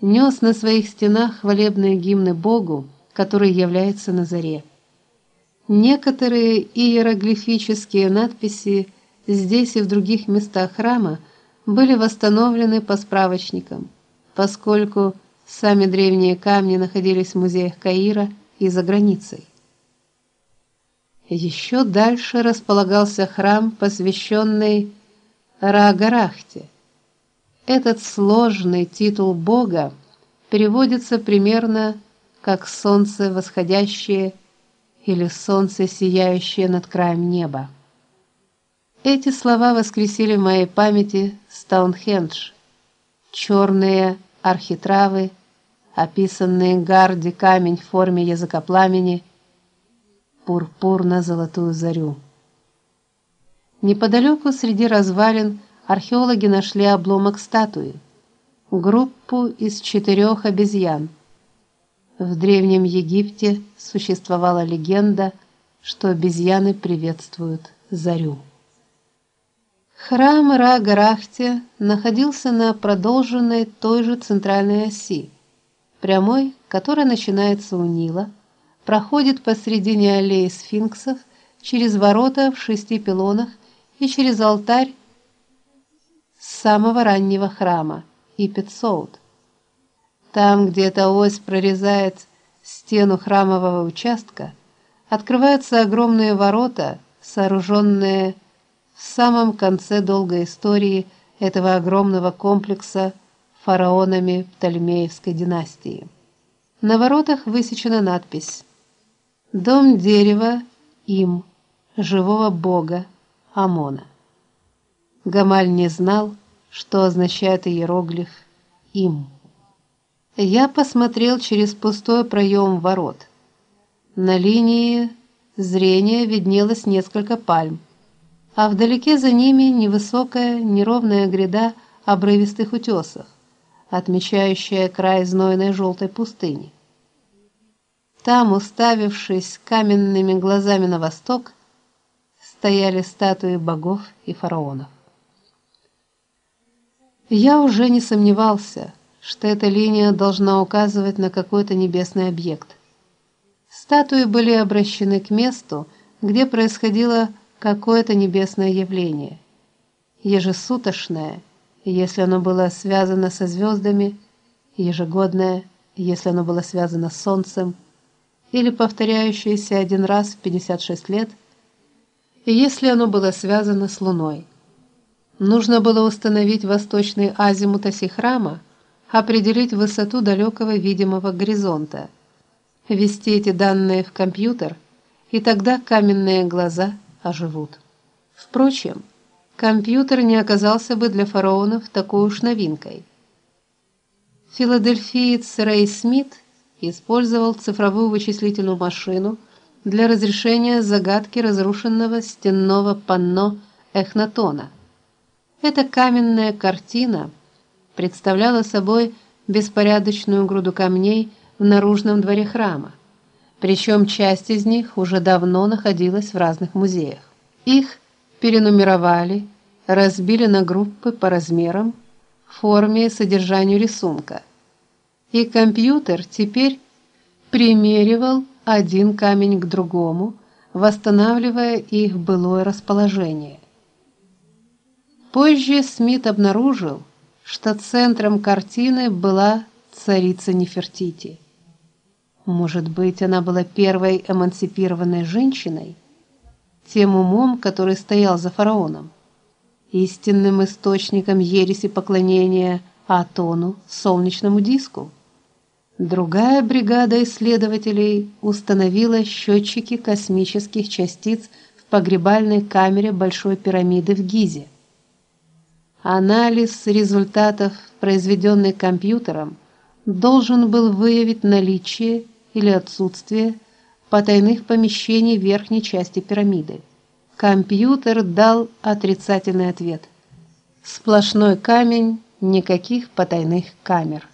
нес на своих стенах хвалебные гимны Богу, который является на заре. Некоторые иероглифические надписи здесь и в других местах храма были восстановлены по справочникам, поскольку сами древние камни находились в музеях Каира и за границей. Еще дальше располагался храм, посвященный Ра-Гарахте. Этот сложный титул бога переводится примерно как солнце восходящее или солнце сияющее над краем неба. Эти слова воскресили в моей памяти Стоунхендж. Черные архитравы, описанные гарди камень в форме языка пламени, пурпурно-золотую зарю. Неподалеку среди развалин археологи нашли обломок статуи, группу из четырех обезьян. В древнем Египте существовала легенда, что обезьяны приветствуют зарю. Храм Ра-Гарахте находился на продолженной той же центральной оси, прямой, которая начинается у Нила, проходит посредине аллеи сфинксов, через ворота в шести пилонах и через алтарь самого раннего храма Ипетсоут. Там, где эта ось прорезает стену храмового участка, открываются огромные ворота, сооруженные в самом конце долгой истории этого огромного комплекса фараонами Птолемеевской династии. На воротах высечена надпись: Дом дерева им, живого бога Амона. Гамаль не знал, что означает иероглиф им. Я посмотрел через пустой проем ворот. На линии зрения виднелось несколько пальм а вдалеке за ними невысокая неровная гряда обрывистых утесов, отмечающая край знойной желтой пустыни. Там, уставившись каменными глазами на восток, стояли статуи богов и фараонов. Я уже не сомневался, что эта линия должна указывать на какой-то небесный объект. Статуи были обращены к месту, где происходило какое-то небесное явление, ежесуточное, если оно было связано со звездами, ежегодное, если оно было связано с солнцем, или повторяющееся один раз в 56 лет, если оно было связано с луной. Нужно было установить восточный азимут оси храма, определить высоту далекого видимого горизонта, ввести эти данные в компьютер, и тогда каменные глаза – оживут. Впрочем, компьютер не оказался бы для фараонов такой уж новинкой. Филадельфиец Рэй Смит использовал цифровую вычислительную машину для разрешения загадки разрушенного стенного панно Эхнатона. Эта каменная картина представляла собой беспорядочную груду камней в наружном дворе храма. Причем часть из них уже давно находилась в разных музеях. Их перенумеровали, разбили на группы по размерам, форме и содержанию рисунка. И компьютер теперь примеривал один камень к другому, восстанавливая их былое расположение. Позже Смит обнаружил, что центром картины была царица Нефертити. Может быть, она была первой эмансипированной женщиной, тем умом, который стоял за фараоном, истинным источником ереси поклонения Атону, солнечному диску. Другая бригада исследователей установила счетчики космических частиц в погребальной камере Большой пирамиды в Гизе. Анализ результатов, произведенный компьютером, должен был выявить наличие или отсутствие потайных помещений в верхней части пирамиды. Компьютер дал отрицательный ответ. Сплошной камень, никаких потайных камер.